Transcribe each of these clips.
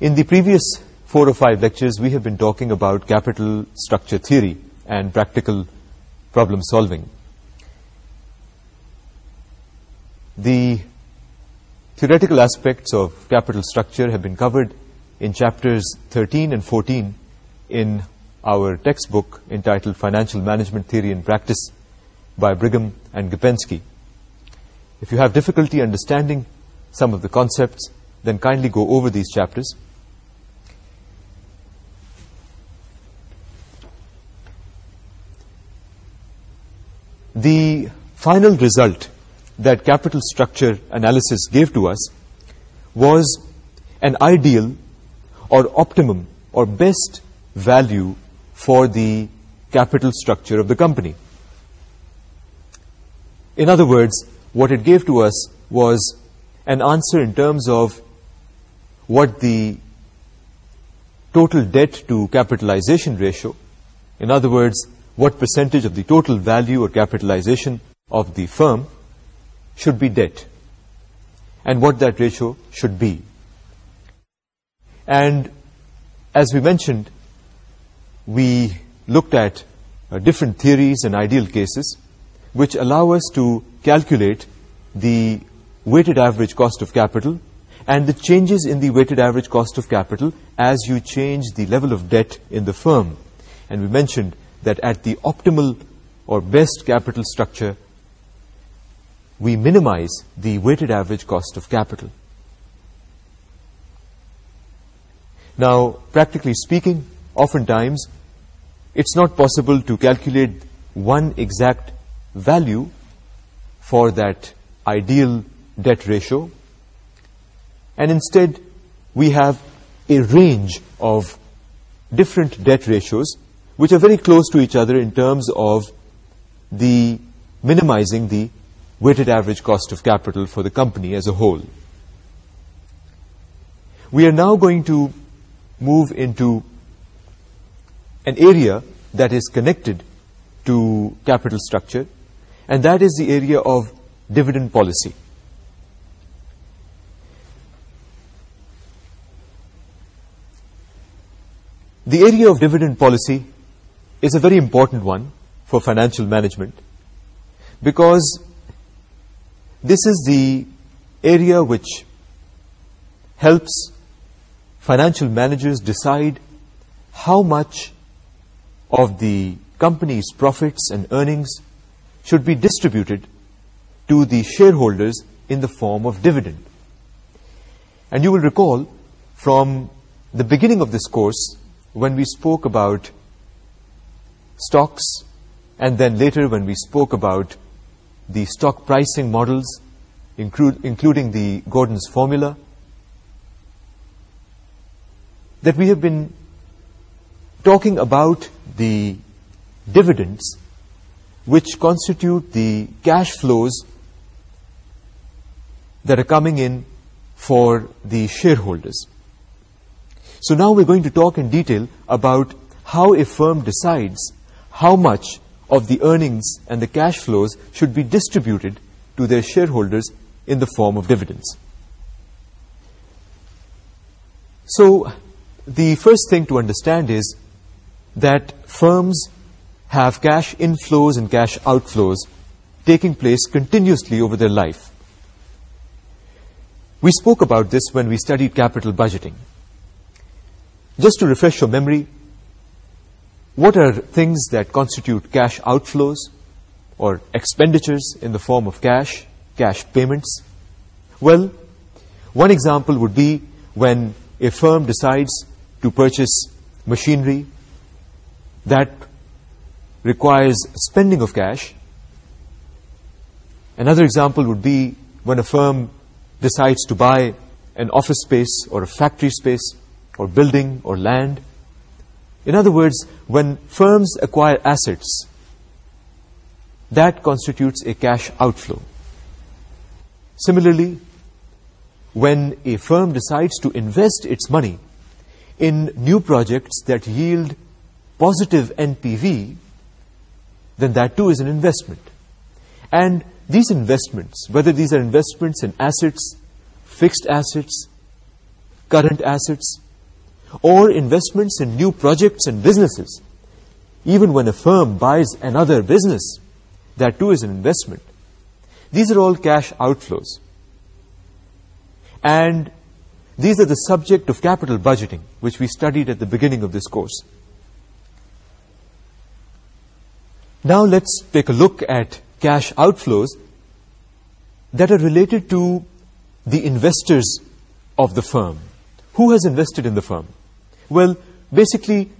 In the previous four or five lectures, we have been talking about capital structure theory and practical problem solving. The theoretical aspects of capital structure have been covered in chapters 13 and 14 in our textbook entitled Financial Management Theory and Practice by Brigham and Gepensky. If you have difficulty understanding some of the concepts, then kindly go over these chapters. the final result that capital structure analysis gave to us was an ideal or optimum or best value for the capital structure of the company. In other words, what it gave to us was an answer in terms of what the total debt to capitalization ratio, in other words, what percentage of the total value or capitalization of the firm should be debt and what that ratio should be. And as we mentioned, we looked at uh, different theories and ideal cases which allow us to calculate the weighted average cost of capital and the changes in the weighted average cost of capital as you change the level of debt in the firm. And we mentioned that at the optimal or best capital structure, we minimize the weighted average cost of capital. Now, practically speaking, oftentimes, it's not possible to calculate one exact value for that ideal debt ratio, and instead, we have a range of different debt ratios which are very close to each other in terms of the minimizing the weighted average cost of capital for the company as a whole. We are now going to move into an area that is connected to capital structure, and that is the area of dividend policy. The area of dividend policy is a very important one for financial management because this is the area which helps financial managers decide how much of the company's profits and earnings should be distributed to the shareholders in the form of dividend. And you will recall from the beginning of this course when we spoke about stocks and then later when we spoke about the stock pricing models including the Gordon's formula that we have been talking about the dividends which constitute the cash flows that are coming in for the shareholders. So now we're going to talk in detail about how a firm decides how much of the earnings and the cash flows should be distributed to their shareholders in the form of dividends. So the first thing to understand is that firms have cash inflows and cash outflows taking place continuously over their life. We spoke about this when we studied capital budgeting. Just to refresh your memory, what are things that constitute cash outflows or expenditures in the form of cash, cash payments? Well, one example would be when a firm decides to purchase machinery that requires spending of cash. Another example would be when a firm decides to buy an office space or a factory space or building or land in other words, when firms acquire assets, that constitutes a cash outflow. Similarly, when a firm decides to invest its money in new projects that yield positive NPV, then that too is an investment. And these investments, whether these are investments in assets, fixed assets, current assets, or investments in new projects and businesses. Even when a firm buys another business, that too is an investment. These are all cash outflows. And these are the subject of capital budgeting, which we studied at the beginning of this course. Now let's take a look at cash outflows that are related to the investors of the firm. Who has invested in the firm? Well, basically,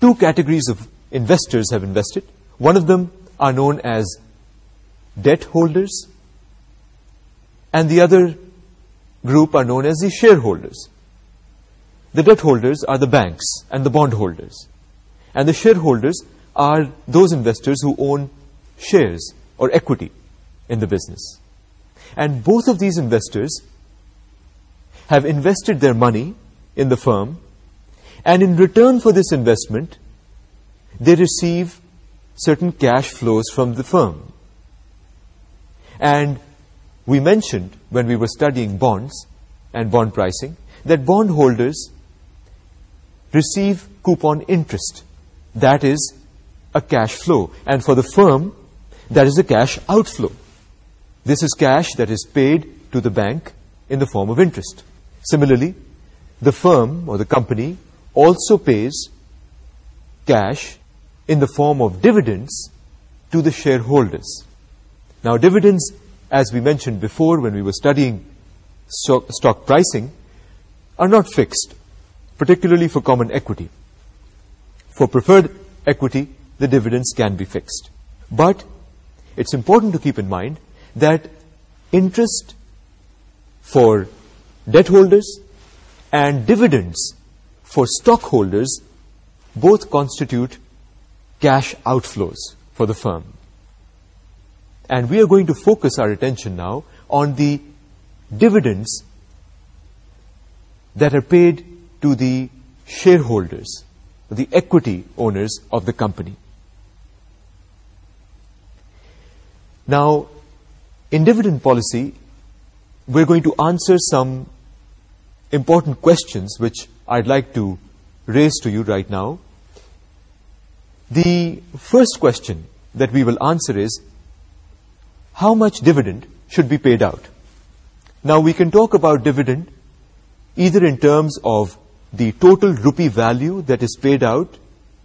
two categories of investors have invested. One of them are known as debt holders, and the other group are known as the shareholders. The debt holders are the banks and the bondholders, And the shareholders are those investors who own shares or equity in the business. And both of these investors have invested their money in the firm and in return for this investment, they receive certain cash flows from the firm. And we mentioned when we were studying bonds and bond pricing that bondholders receive coupon interest. That is a cash flow. And for the firm, that is a cash outflow. This is cash that is paid to the bank in the form of interest. Similarly, the firm or the company also pays cash in the form of dividends to the shareholders. Now, dividends, as we mentioned before when we were studying stock, pricing, are not fixed, particularly for common equity. For preferred equity, the dividends can be fixed. But it's important to keep in mind that interest for debt holders and dividends for stockholders both constitute cash outflows for the firm. And we are going to focus our attention now on the dividends that are paid to the shareholders, the equity owners of the company. Now, in dividend policy, we're going to answer some important questions which I'd like to raise to you right now. The first question that we will answer is, how much dividend should be paid out? Now, we can talk about dividend either in terms of the total rupee value that is paid out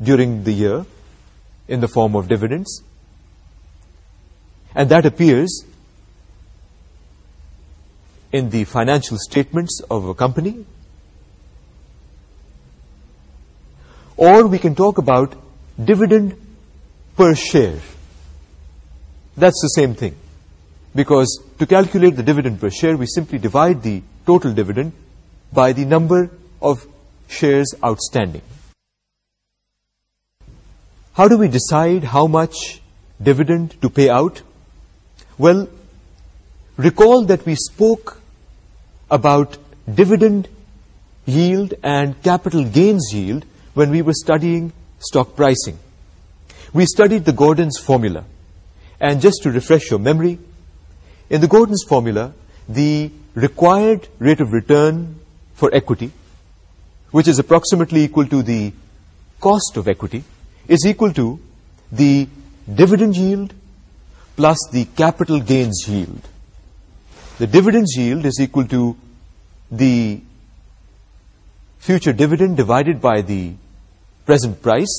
during the year in the form of dividends, and that appears in the financial statements of a company, or we can talk about dividend per share. That's the same thing. Because to calculate the dividend per share, we simply divide the total dividend by the number of shares outstanding. How do we decide how much dividend to pay out? Well, recall that we spoke about dividend yield and capital gains yield when we were studying stock pricing. We studied the Gordon's formula. And just to refresh your memory, in the Gordon's formula, the required rate of return for equity, which is approximately equal to the cost of equity, is equal to the dividend yield plus the capital gains yield. The dividend yield is equal to the future dividend divided by the present price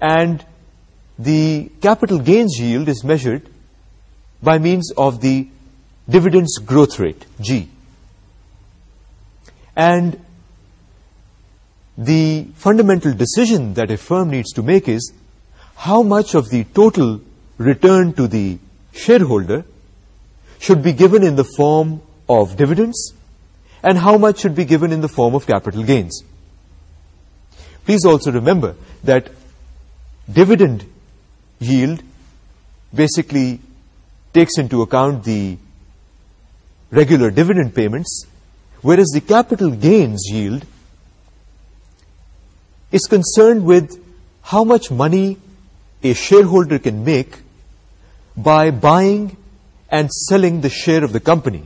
and the capital gains yield is measured by means of the dividends growth rate, G. And the fundamental decision that a firm needs to make is how much of the total return to the shareholder should be given in the form of dividends and how much should be given in the form of capital gains please also remember that dividend yield basically takes into account the regular dividend payments, whereas the capital gains yield is concerned with how much money a shareholder can make by buying and selling the share of the company.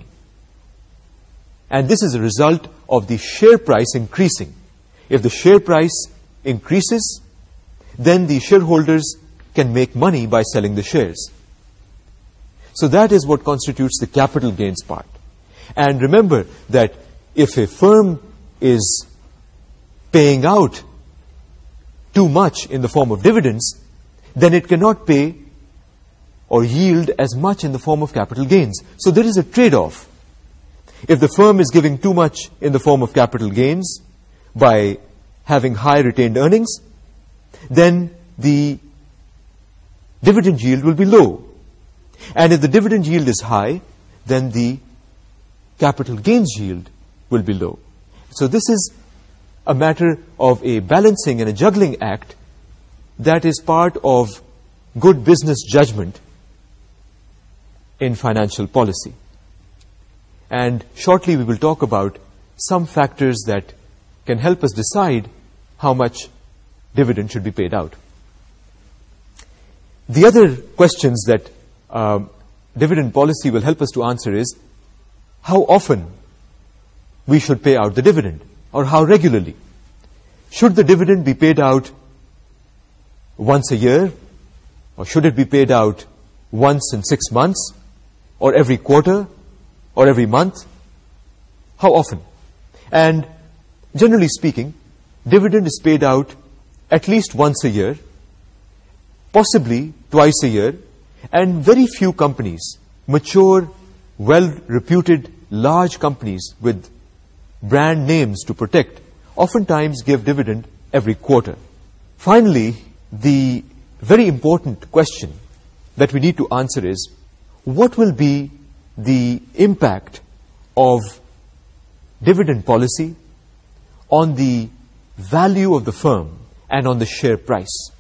And this is a result of the share price increasing. If the share price increases, then the shareholders can make money by selling the shares. So that is what constitutes the capital gains part. And remember that if a firm is paying out too much in the form of dividends, then it cannot pay or yield as much in the form of capital gains. So there is a trade-off. If the firm is giving too much in the form of capital gains, by having high retained earnings, then the dividend yield will be low. And if the dividend yield is high, then the capital gains yield will be low. So this is a matter of a balancing and a juggling act that is part of good business judgment in financial policy. And shortly we will talk about some factors that can help us decide how much dividend should be paid out. The other questions that um, dividend policy will help us to answer is how often we should pay out the dividend or how regularly. Should the dividend be paid out once a year or should it be paid out once in six months or every quarter or every month? How often? And generally speaking, dividend is paid out at least once a year, possibly twice a year, and very few companies, mature, well-reputed, large companies with brand names to protect, oftentimes give dividend every quarter. Finally, the very important question that we need to answer is, what will be the impact of dividend policy, on the value of the firm and on the share price.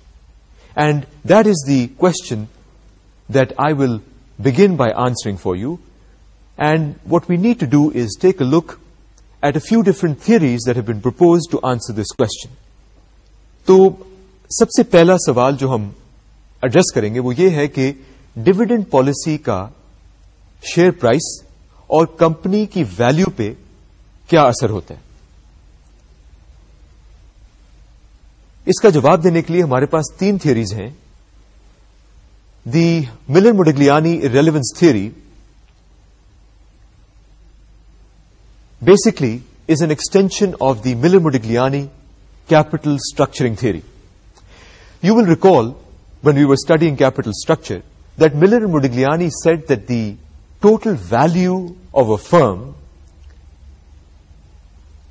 And that is the question that I will begin by answering for you. And what we need to do is take a look at a few different theories that have been proposed to answer this question. تو سب سے پہلا سوال جو ہم address کریں گے وہ یہ ہے کہ ڈویڈنڈ پالیسی کا شیئر پرائس اور کمپنی کی ویلیو پہ کیا اس کا جواب دینے کے لیے ہمارے پاس تین تھیوریز ہیں the Miller Modigliani relevance theory basically is an extension of the Miller Modigliani capital structuring theory you will recall we you studying study in that structure and Modigliani said that the total value of a firm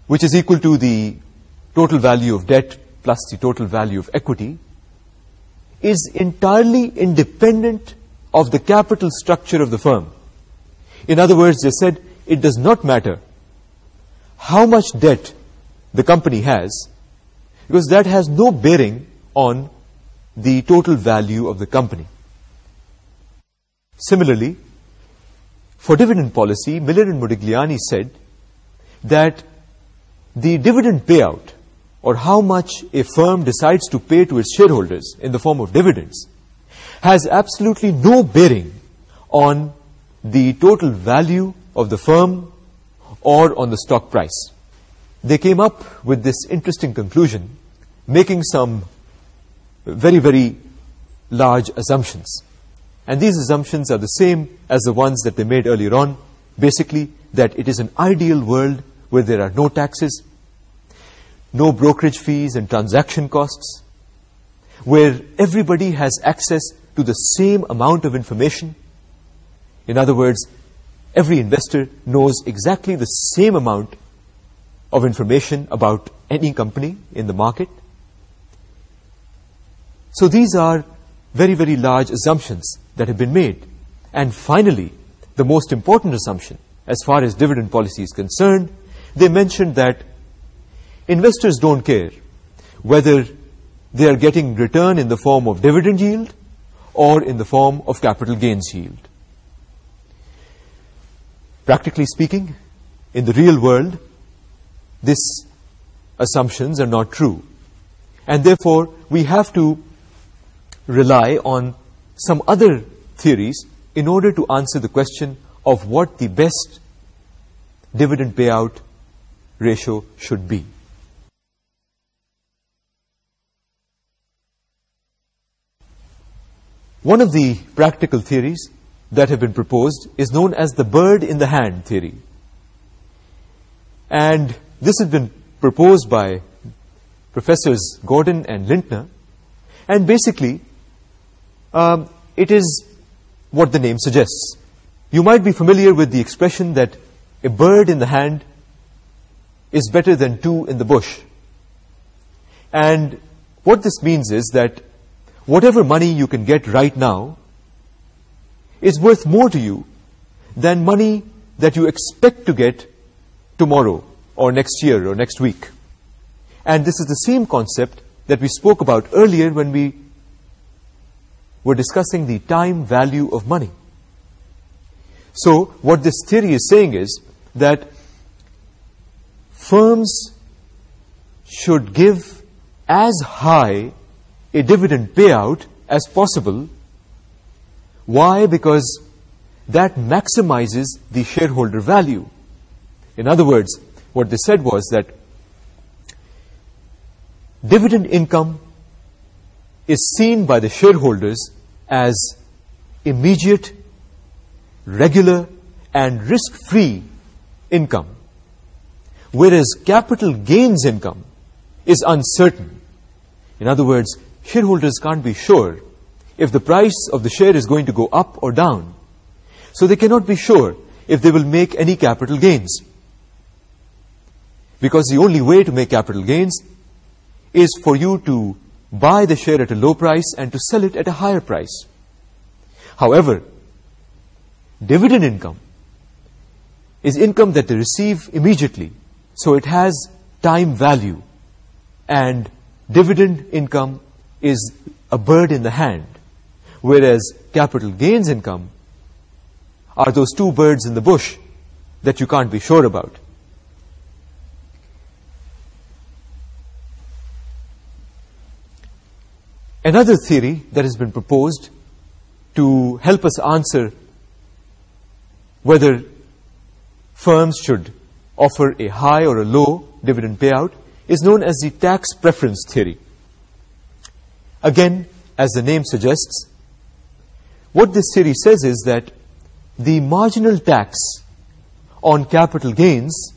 which is equal to the total value of debt plus the total value of equity is entirely independent of the capital structure of the firm. In other words, they said it does not matter how much debt the company has because that has no bearing on the total value of the company. Similarly, for dividend policy, Miller and Modigliani said that the dividend payout or how much a firm decides to pay to its shareholders in the form of dividends has absolutely no bearing on the total value of the firm or on the stock price. They came up with this interesting conclusion, making some very, very large assumptions. And these assumptions are the same as the ones that they made earlier on, basically that it is an ideal world where there are no taxes, no brokerage fees and transaction costs, where everybody has access to the same amount of information. In other words, every investor knows exactly the same amount of information about any company in the market. So these are very, very large assumptions that have been made. And finally, the most important assumption, as far as dividend policy is concerned, they mentioned that investors don't care whether they are getting return in the form of dividend yield or in the form of capital gains yield. Practically speaking, in the real world, these assumptions are not true. And therefore, we have to rely on some other theories in order to answer the question of what the best dividend payout ratio should be. One of the practical theories that have been proposed is known as the bird in the hand theory. And this has been proposed by Professors Gordon and Lintner. And basically, um, it is what the name suggests. You might be familiar with the expression that a bird in the hand is better than two in the bush. And what this means is that whatever money you can get right now is worth more to you than money that you expect to get tomorrow or next year or next week. And this is the same concept that we spoke about earlier when we were discussing the time value of money. So what this theory is saying is that firms should give as high a dividend payout as possible. Why? Because that maximizes the shareholder value. In other words, what they said was that dividend income is seen by the shareholders as immediate, regular, and risk-free income, whereas capital gains income is uncertain. In other words, shareholders can't be sure if the price of the share is going to go up or down. So they cannot be sure if they will make any capital gains. Because the only way to make capital gains is for you to buy the share at a low price and to sell it at a higher price. However, dividend income is income that they receive immediately. So it has time value and dividend income is a bird in the hand, whereas capital gains income are those two birds in the bush that you can't be sure about. Another theory that has been proposed to help us answer whether firms should offer a high or a low dividend payout is known as the tax preference theory. Again, as the name suggests, what this theory says is that the marginal tax on capital gains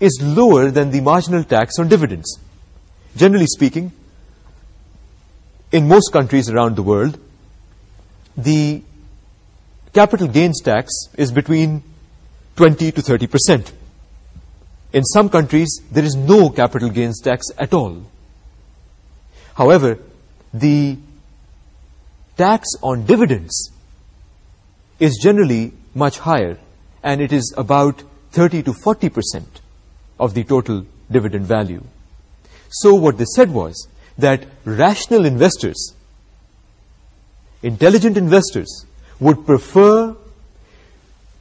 is lower than the marginal tax on dividends. Generally speaking, in most countries around the world, the capital gains tax is between 20 to 30 percent. In some countries, there is no capital gains tax at all. However, the tax on dividends is generally much higher and it is about 30 to 40 percent of the total dividend value. So what they said was that rational investors, intelligent investors, would prefer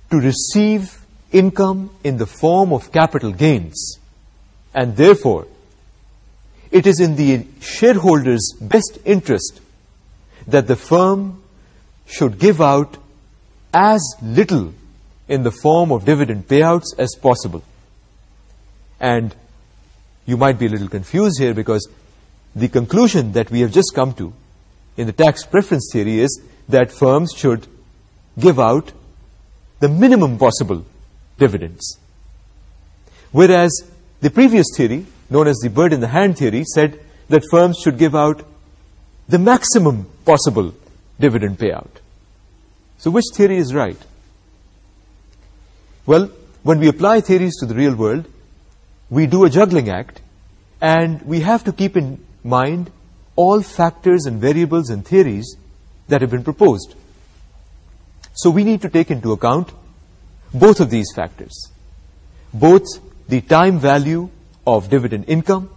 to receive income in the form of capital gains and therefore it is in the shareholders' best interest that the firm should give out as little in the form of dividend payouts as possible. And you might be a little confused here because the conclusion that we have just come to in the tax preference theory is that firms should give out the minimum possible dividends. Whereas the previous theory, known as the bird in the hand theory said that firms should give out the maximum possible dividend payout. So which theory is right? Well, when we apply theories to the real world, we do a juggling act and we have to keep in mind all factors and variables and theories that have been proposed. So we need to take into account both of these factors, both the time value of dividend income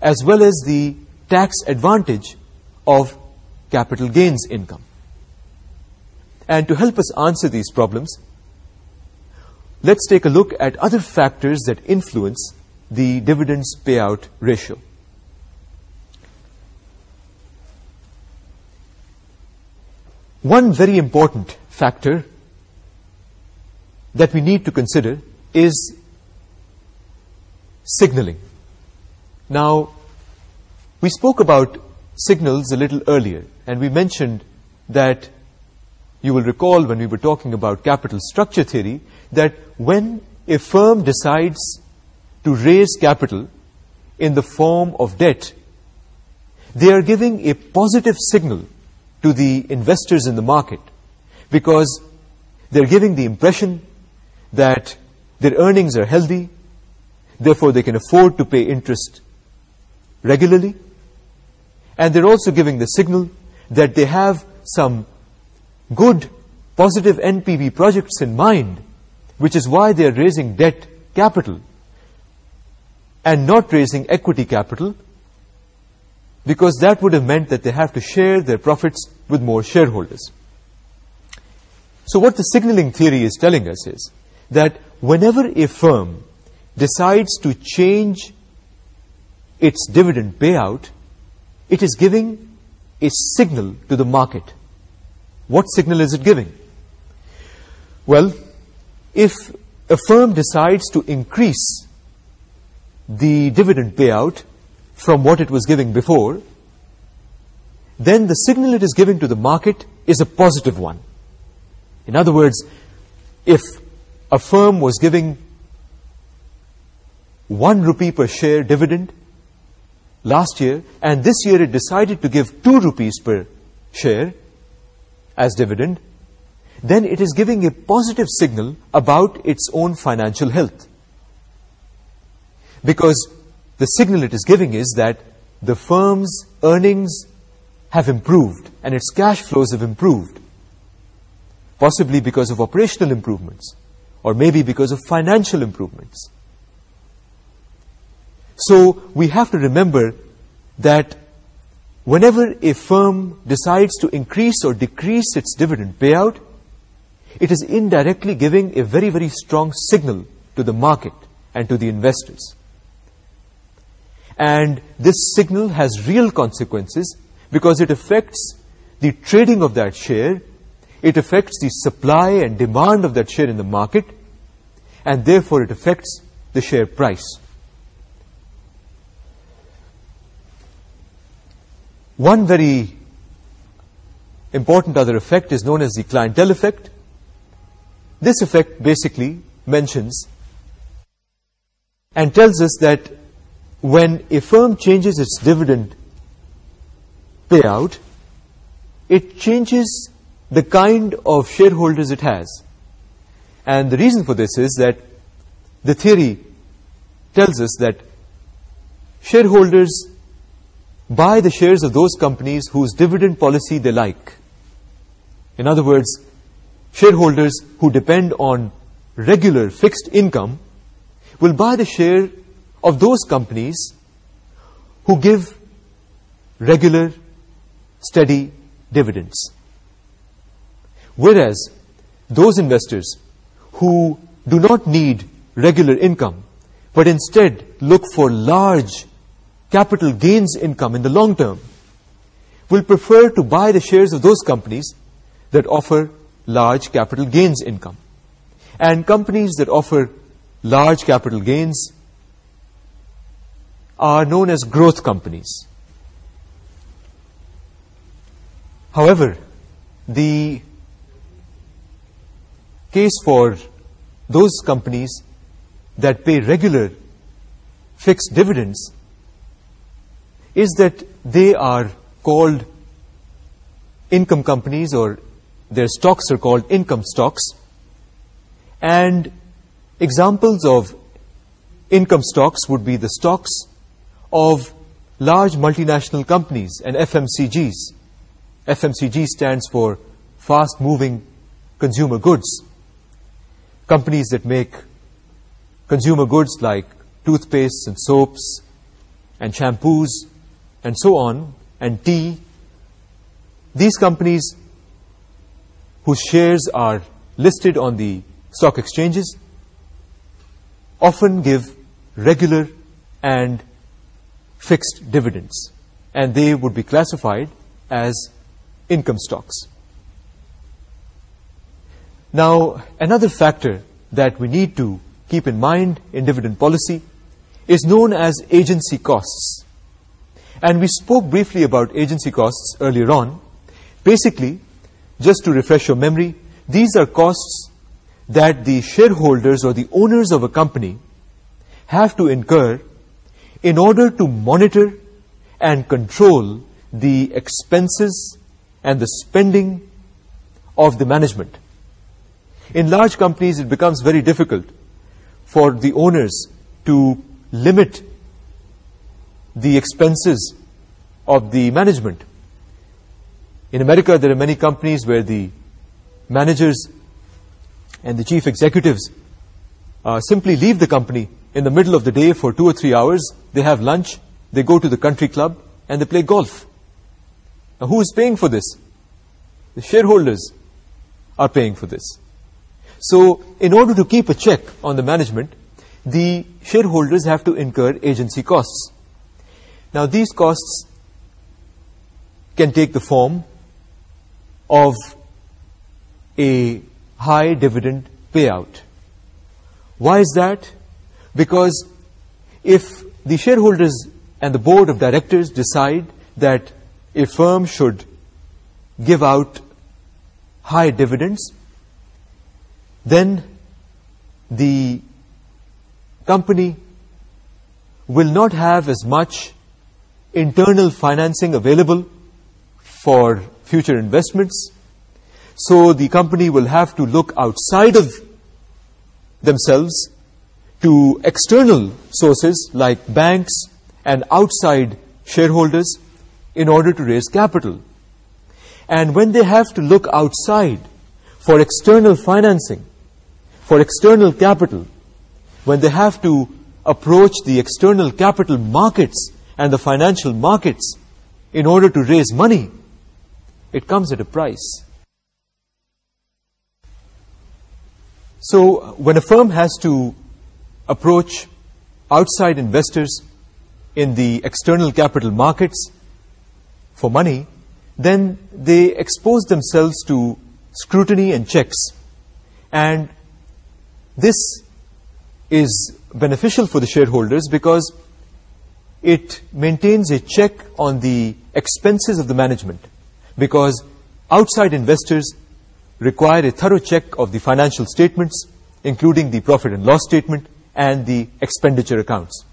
as well as the tax advantage of capital gains income. And to help us answer these problems, let's take a look at other factors that influence the dividends payout ratio. One very important factor that we need to consider is signaling. Now, we spoke about signals a little earlier, and we mentioned that you will recall when we were talking about capital structure theory, that when a firm decides to raise capital in the form of debt, they are giving a positive signal to the investors in the market because they're giving the impression that their earnings are healthy, therefore they can afford to pay interest regularly and they're also giving the signal that they have some good positive NPV projects in mind which is why they are raising debt capital and not raising equity capital because that would have meant that they have to share their profits with more shareholders. So what the signaling theory is telling us is that whenever a firm decides to change its dividend payout, it is giving a signal to the market. What signal is it giving? Well, if a firm decides to increase the dividend payout from what it was giving before, then the signal it is giving to the market is a positive one. In other words, if a firm was giving 1 rupee per share dividend last year and this year it decided to give 2 rupees per share as dividend, then it is giving a positive signal about its own financial health. Because the signal it is giving is that the firm's earnings have improved and its cash flows have improved, possibly because of operational improvements or maybe because of financial improvements. So we have to remember that whenever a firm decides to increase or decrease its dividend payout, it is indirectly giving a very, very strong signal to the market and to the investors. And this signal has real consequences because it affects the trading of that share, it affects the supply and demand of that share in the market, and therefore it affects the share price. One very important other effect is known as the clientele effect. This effect basically mentions and tells us that when a firm changes its dividend payout, it changes the kind of shareholders it has. And the reason for this is that the theory tells us that shareholders buy the shares of those companies whose dividend policy they like. In other words, shareholders who depend on regular fixed income will buy the share of those companies who give regular, steady dividends. Whereas, those investors who do not need regular income, but instead look for large capital gains income in the long term will prefer to buy the shares of those companies that offer large capital gains income. And companies that offer large capital gains are known as growth companies. However, the case for those companies that pay regular fixed dividends is that they are called income companies or their stocks are called income stocks and examples of income stocks would be the stocks of large multinational companies and FMCGs. FMCG stands for fast-moving consumer goods. Companies that make consumer goods like toothpaste and soaps and shampoos and so on, and T, these companies whose shares are listed on the stock exchanges often give regular and fixed dividends, and they would be classified as income stocks. Now, another factor that we need to keep in mind in dividend policy is known as agency costs and we spoke briefly about agency costs earlier on. Basically, just to refresh your memory, these are costs that the shareholders or the owners of a company have to incur in order to monitor and control the expenses and the spending of the management. In large companies, it becomes very difficult for the owners to limit the expenses of the management. In America, there are many companies where the managers and the chief executives uh, simply leave the company in the middle of the day for two or three hours. They have lunch, they go to the country club, and they play golf. Now, who is paying for this? The shareholders are paying for this. So, in order to keep a check on the management, the shareholders have to incur agency costs. Now these costs can take the form of a high dividend payout. Why is that? Because if the shareholders and the board of directors decide that a firm should give out high dividends, then the company will not have as much internal financing available for future investments. So the company will have to look outside of themselves to external sources like banks and outside shareholders in order to raise capital. And when they have to look outside for external financing, for external capital, when they have to approach the external capital markets and the financial markets in order to raise money, it comes at a price. So when a firm has to approach outside investors in the external capital markets for money, then they expose themselves to scrutiny and checks. And this is beneficial for the shareholders because it maintains a check on the expenses of the management because outside investors require a thorough check of the financial statements including the profit and loss statement and the expenditure accounts.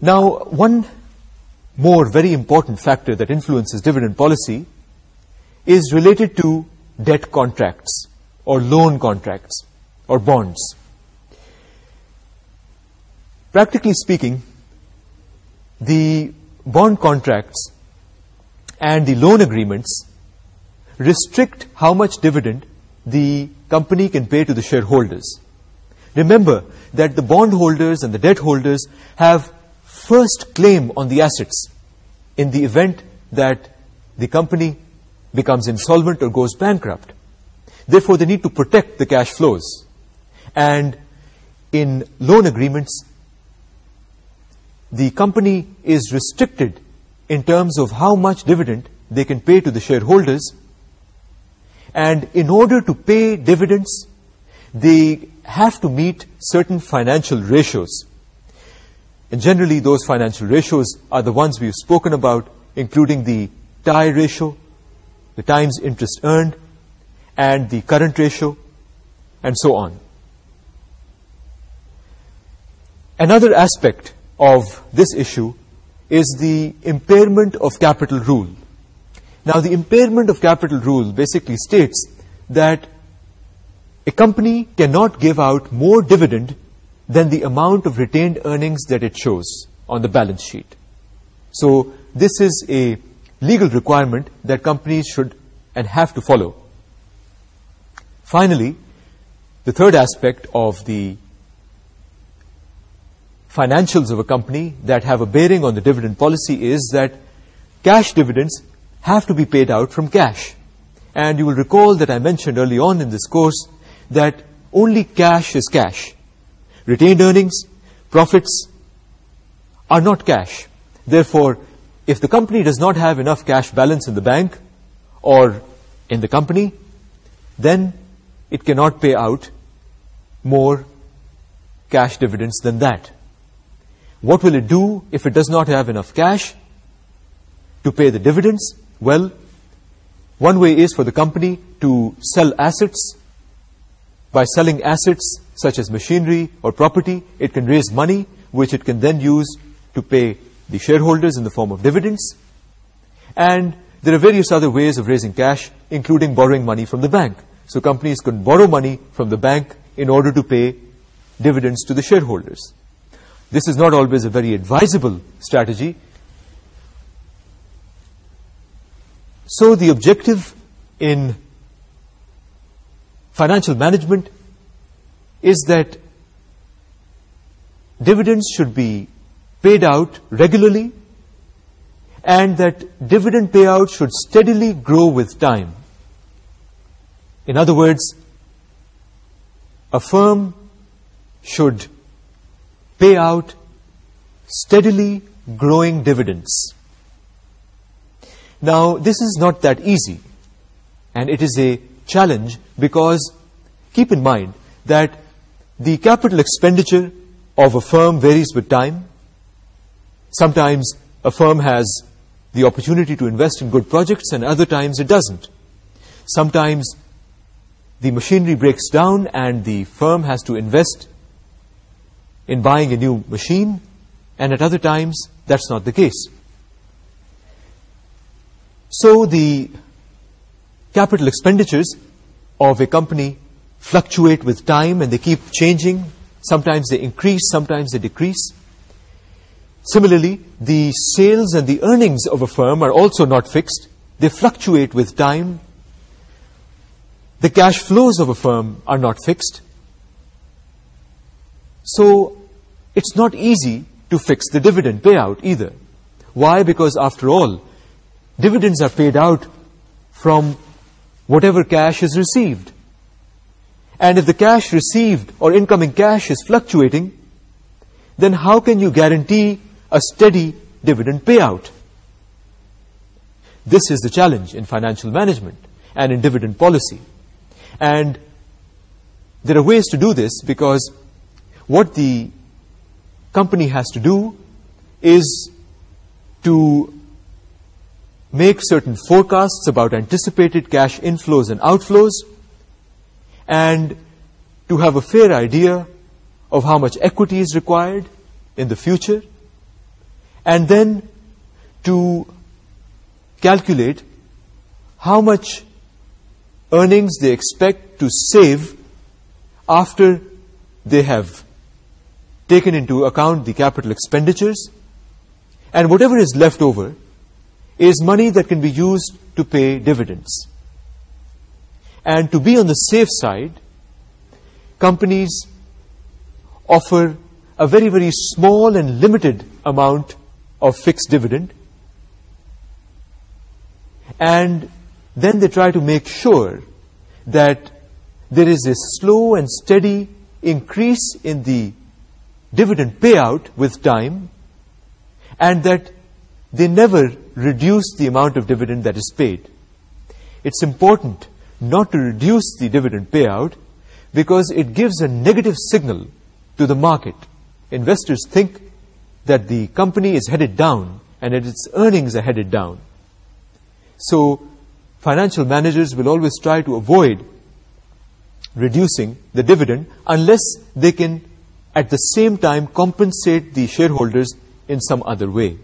Now, one more very important factor that influences dividend policy is related to debt contracts or loan contracts or bonds practically speaking the bond contracts and the loan agreements restrict how much dividend the company can pay to the shareholders remember that the bondholders and the debt holders have first claim on the assets in the event that the company becomes insolvent or goes bankrupt therefore they need to protect the cash flows and in loan agreements the company is restricted in terms of how much dividend they can pay to the shareholders and in order to pay dividends they have to meet certain financial ratios and generally those financial ratios are the ones we've spoken about including the tie ratio the times interest earned and the current ratio and so on another aspect of this issue is the impairment of capital rule. Now, the impairment of capital rule basically states that a company cannot give out more dividend than the amount of retained earnings that it shows on the balance sheet. So, this is a legal requirement that companies should and have to follow. Finally, the third aspect of the financials of a company that have a bearing on the dividend policy is that cash dividends have to be paid out from cash. And you will recall that I mentioned early on in this course that only cash is cash. Retained earnings, profits are not cash. Therefore, if the company does not have enough cash balance in the bank or in the company, then it cannot pay out more cash dividends than that what will it do if it does not have enough cash to pay the dividends? Well, one way is for the company to sell assets. By selling assets such as machinery or property, it can raise money, which it can then use to pay the shareholders in the form of dividends. And there are various other ways of raising cash, including borrowing money from the bank. So companies can borrow money from the bank in order to pay dividends to the shareholders this is not always a very advisable strategy. So the objective in financial management is that dividends should be paid out regularly and that dividend payout should steadily grow with time. In other words, a firm should pay out steadily growing dividends. Now, this is not that easy, and it is a challenge because keep in mind that the capital expenditure of a firm varies with time. Sometimes a firm has the opportunity to invest in good projects, and other times it doesn't. Sometimes the machinery breaks down and the firm has to invest in buying a new machine, and at other times, that's not the case. So the capital expenditures of a company fluctuate with time, and they keep changing. Sometimes they increase, sometimes they decrease. Similarly, the sales and the earnings of a firm are also not fixed. They fluctuate with time. The cash flows of a firm are not fixed. So it's not easy to fix the dividend payout either. Why? Because after all, dividends are paid out from whatever cash is received. And if the cash received or incoming cash is fluctuating, then how can you guarantee a steady dividend payout? This is the challenge in financial management and in dividend policy. And there are ways to do this because what the company has to do is to make certain forecasts about anticipated cash inflows and outflows and to have a fair idea of how much equity is required in the future and then to calculate how much earnings they expect to save after they have taken into account the capital expenditures and whatever is left over is money that can be used to pay dividends. And to be on the safe side, companies offer a very, very small and limited amount of fixed dividend and then they try to make sure that there is a slow and steady increase in the dividend payout with time and that they never reduce the amount of dividend that is paid. It's important not to reduce the dividend payout because it gives a negative signal to the market. Investors think that the company is headed down and that its earnings are headed down. So financial managers will always try to avoid reducing the dividend unless they can at the same time compensate the shareholders in some other way.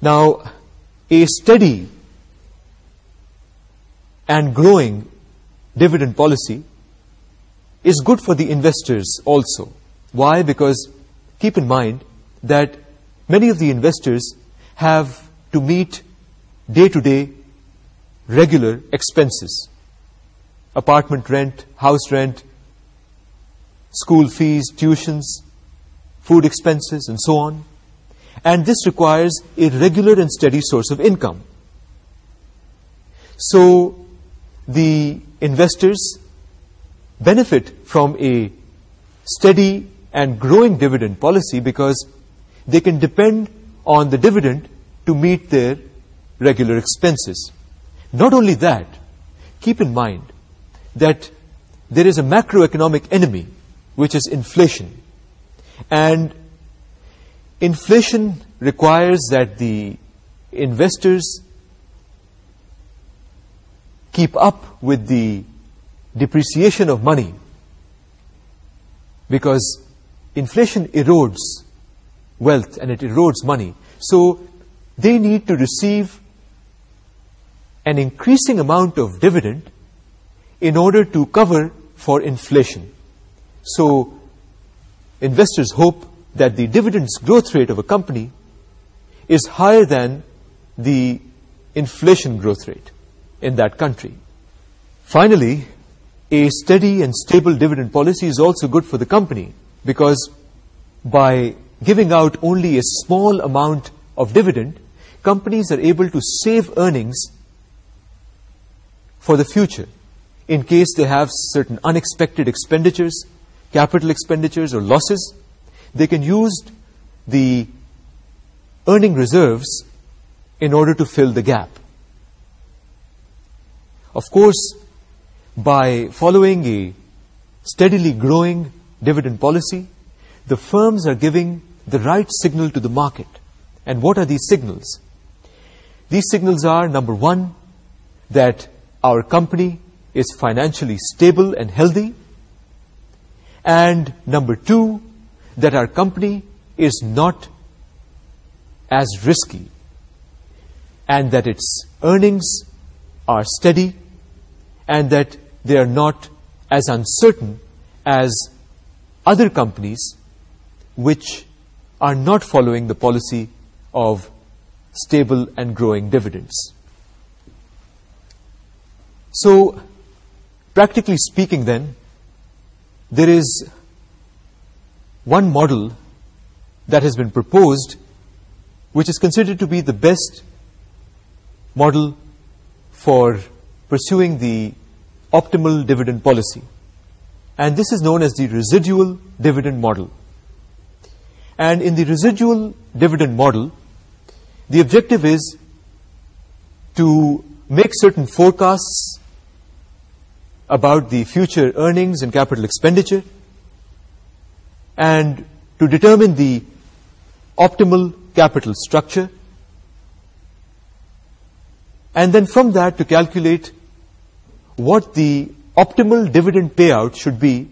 Now, a steady and growing dividend policy is good for the investors also. Why? Because keep in mind that many of the investors have to meet day-to-day regular expenses. Apartment rent, house rent, school fees, tuitions, food expenses, and so on. And this requires a regular and steady source of income. So the investors benefit from a steady and growing dividend policy because they can depend on the dividend to meet their regular expenses. Not only that, keep in mind that there is a macroeconomic enemy which is inflation. And inflation requires that the investors keep up with the depreciation of money because inflation erodes wealth and it erodes money. So they need to receive an increasing amount of dividend in order to cover for inflation. So investors hope that the dividend growth rate of a company is higher than the inflation growth rate in that country. Finally, a steady and stable dividend policy is also good for the company because by giving out only a small amount of dividend, companies are able to save earnings for the future in case they have certain unexpected expenditures capital expenditures or losses. They can use the earning reserves in order to fill the gap. Of course, by following a steadily growing dividend policy, the firms are giving the right signal to the market. And what are these signals? These signals are, number one, that our company is financially stable and healthy, and number two that our company is not as risky and that its earnings are steady and that they are not as uncertain as other companies which are not following the policy of stable and growing dividends. So, practically speaking then, there is one model that has been proposed which is considered to be the best model for pursuing the optimal dividend policy. And this is known as the residual dividend model. And in the residual dividend model, the objective is to make certain forecasts about the future earnings and capital expenditure and to determine the optimal capital structure and then from that to calculate what the optimal dividend payout should be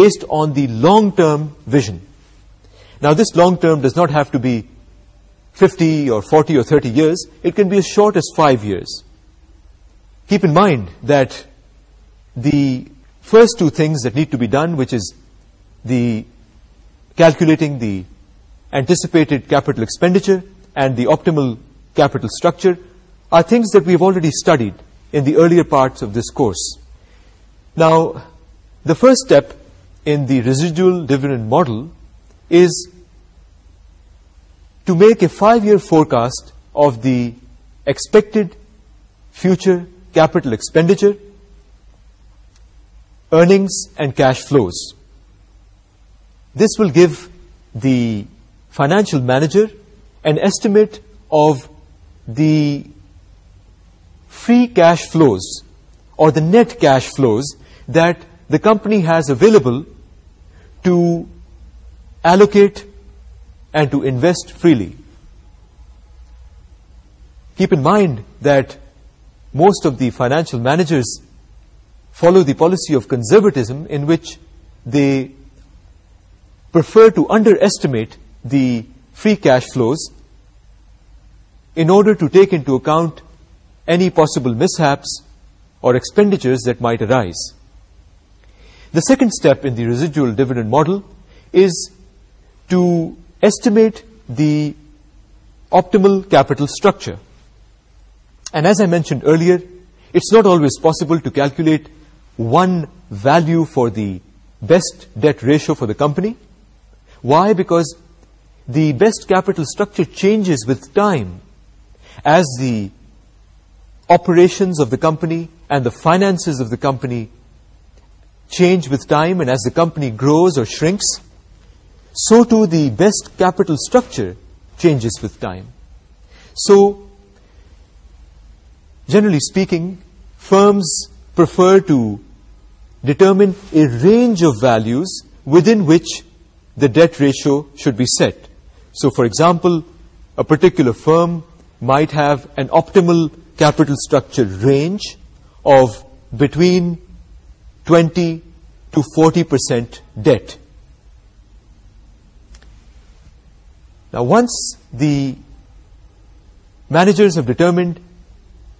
based on the long-term vision. Now this long-term does not have to be 50 or 40 or 30 years. It can be as short as 5 years. Keep in mind that the first two things that need to be done, which is the calculating the anticipated capital expenditure and the optimal capital structure, are things that we have already studied in the earlier parts of this course. Now, the first step in the residual dividend model is to make a five-year forecast of the expected future capital expenditure earnings and cash flows. This will give the financial manager an estimate of the free cash flows or the net cash flows that the company has available to allocate and to invest freely. Keep in mind that most of the financial managers follow the policy of conservatism in which they prefer to underestimate the free cash flows in order to take into account any possible mishaps or expenditures that might arise. The second step in the residual dividend model is to estimate the optimal capital structure. And as I mentioned earlier, it's not always possible to calculate one value for the best debt ratio for the company. Why? Because the best capital structure changes with time as the operations of the company and the finances of the company change with time and as the company grows or shrinks, so too the best capital structure changes with time. So, generally speaking, firms prefer to determine a range of values within which the debt ratio should be set. So, for example, a particular firm might have an optimal capital structure range of between 20 to 40% debt. Now, once the managers have determined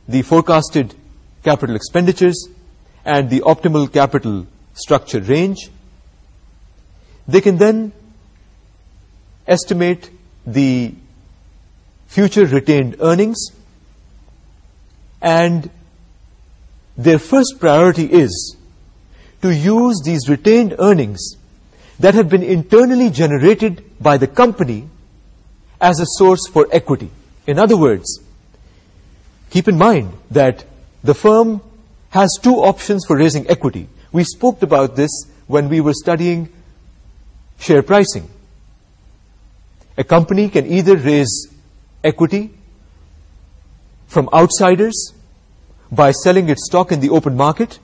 the forecasted capital expenditures and the optimal capital structure range. They can then estimate the future retained earnings and their first priority is to use these retained earnings that have been internally generated by the company as a source for equity. In other words, keep in mind that the firm has two options for raising equity. We spoke about this when we were studying share pricing. A company can either raise equity from outsiders by selling its stock in the open market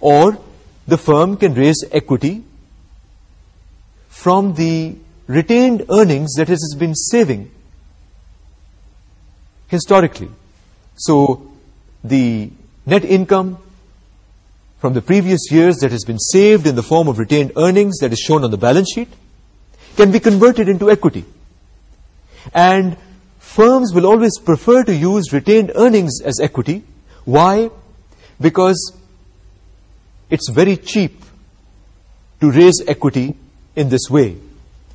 or the firm can raise equity from the retained earnings that it has been saving historically. So the net income from the previous years that has been saved in the form of retained earnings that is shown on the balance sheet can be converted into equity. And firms will always prefer to use retained earnings as equity. Why? Because it's very cheap to raise equity in this way.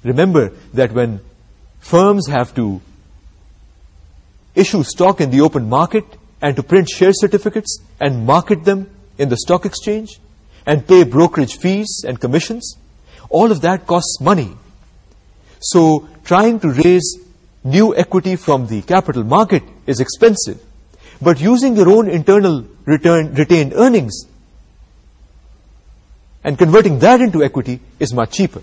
Remember that when firms have to issue stock in the open market, and to print share certificates and market them in the stock exchange and pay brokerage fees and commissions. All of that costs money. So trying to raise new equity from the capital market is expensive. But using your own internal retained earnings and converting that into equity is much cheaper.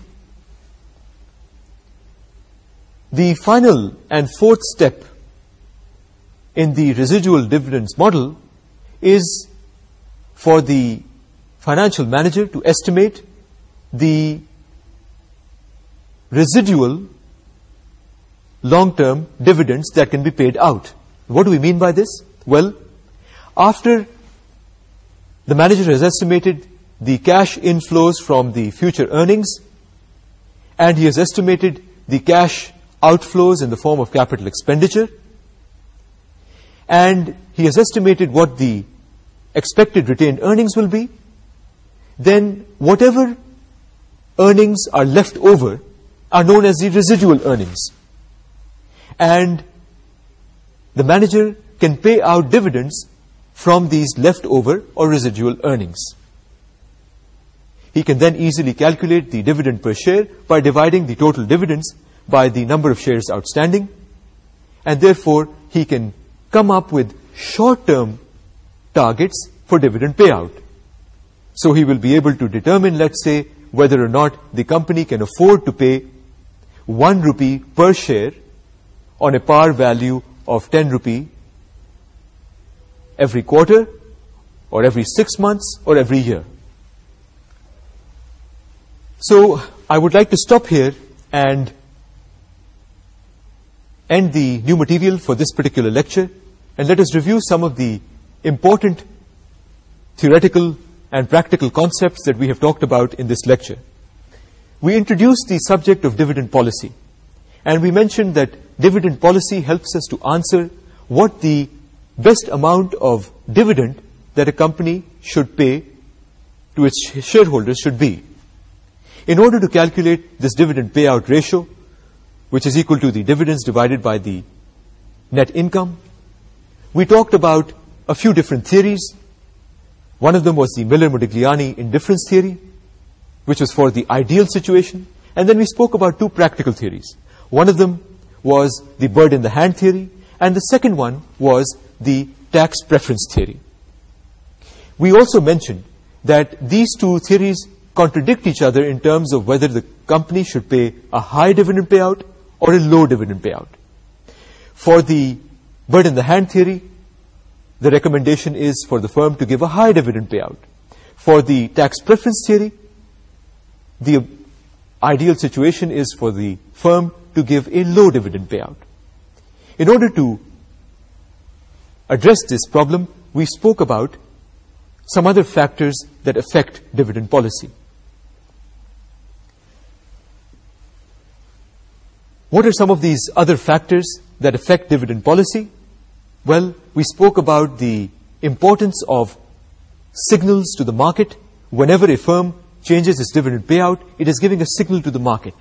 The final and fourth step in the residual dividends model is for the financial manager to estimate the residual long-term dividends that can be paid out. What do we mean by this? Well, after the manager has estimated the cash inflows from the future earnings and he has estimated the cash outflows in the form of capital expenditure, and he has estimated what the expected retained earnings will be, then whatever earnings are left over are known as the residual earnings. And the manager can pay out dividends from these leftover or residual earnings. He can then easily calculate the dividend per share by dividing the total dividends by the number of shares outstanding, and therefore he can come up with short-term targets for dividend payout. So he will be able to determine, let's say, whether or not the company can afford to pay 1 rupee per share on a par value of 10 rupee every quarter or every 6 months or every year. So I would like to stop here and end the new material for this particular lecture and let us review some of the important theoretical and practical concepts that we have talked about in this lecture. We introduced the subject of dividend policy, and we mentioned that dividend policy helps us to answer what the best amount of dividend that a company should pay to its shareholders should be. In order to calculate this dividend payout ratio, which is equal to the dividends divided by the net income, we talked about a few different theories. One of them was the Miller-Modigliani indifference theory, which was for the ideal situation. And then we spoke about two practical theories. One of them was the bird-in-the-hand theory, and the second one was the tax preference theory. We also mentioned that these two theories contradict each other in terms of whether the company should pay a high dividend payout or a low dividend payout. For the but in the hand theory, the recommendation is for the firm to give a high dividend payout. For the tax preference theory, the ideal situation is for the firm to give a low dividend payout. In order to address this problem, we spoke about some other factors that affect dividend policy. What are some of these other factors that affect dividend policy? Well, we spoke about the importance of signals to the market. Whenever a firm changes its dividend payout, it is giving a signal to the market.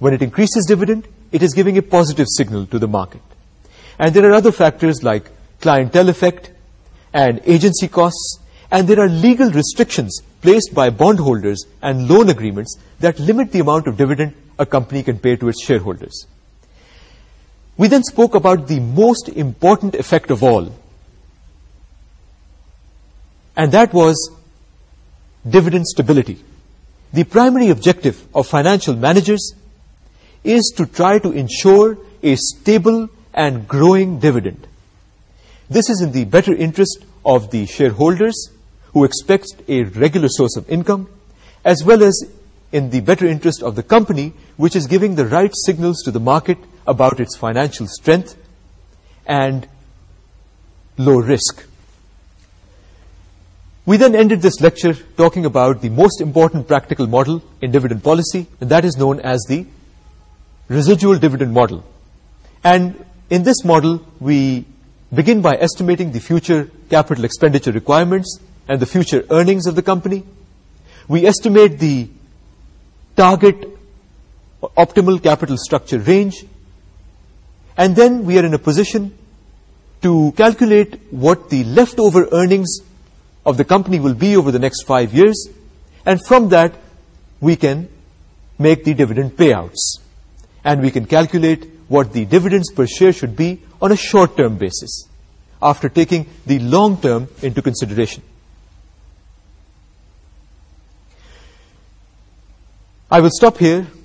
When it increases dividend, it is giving a positive signal to the market. And there are other factors like clientele effect and agency costs, and there are legal restrictions placed by bondholders and loan agreements that limit the amount of dividend a company can pay to its shareholders. We then spoke about the most important effect of all, and that was dividend stability. The primary objective of financial managers is to try to ensure a stable and growing dividend. This is in the better interest of the shareholders who expect a regular source of income as well as in the better interest of the company which is giving the right signals to the market about its financial strength and low risk. We then ended this lecture talking about the most important practical model in dividend policy and that is known as the residual dividend model. And in this model we begin by estimating the future capital expenditure requirements and the future earnings of the company. We estimate the target optimal capital structure range and then we are in a position to calculate what the leftover earnings of the company will be over the next five years and from that we can make the dividend payouts and we can calculate what the dividends per share should be on a short-term basis after taking the long-term into consideration. I will stop here